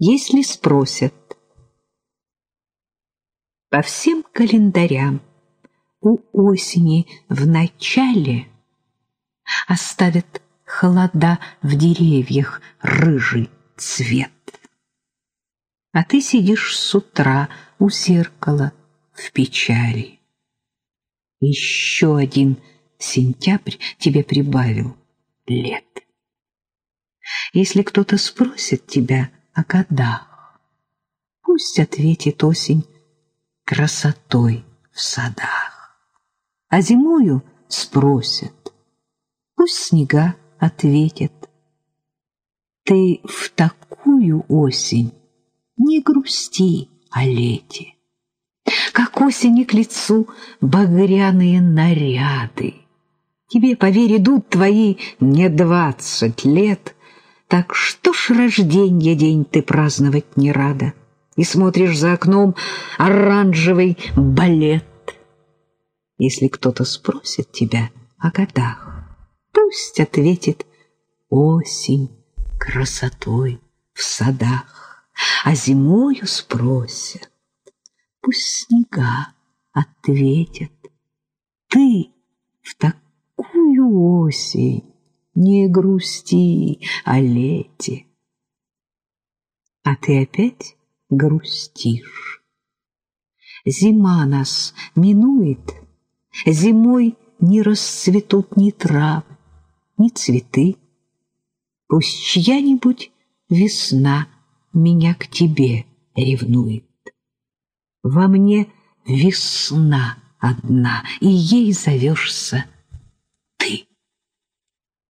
если спросят. По всем календарям у осени в начале оставят холода в деревьях рыжий цвет. А ты сидишь с утра у зеркала в печали. Еще один сентябрь тебе прибавил лет. Если кто-то спросит тебя о годах, пусть ответит осень красотой в садах. А зимою спросят, пусть снега ответят. Ты в такую осень не грусти о лете. Как осени к лицу багряные наряды. Тебе, поверь, идут твои не двадцать лет, так что ж рожденье день ты праздновать не рада? И смотришь за окном оранжевый балет. Если кто-то спросит тебя о годах, пусть ответит осень красотой в садах, а зимою спросят, пусть снега ответят. Ты в такую осень не грусти о лете. А ты опять грустишь. Зима нас минует, зимой не расцветут ни травы, ни цветы. Пусть чья-нибудь весна меня к тебе ревнует. Во мне весна одна, и ей зовешься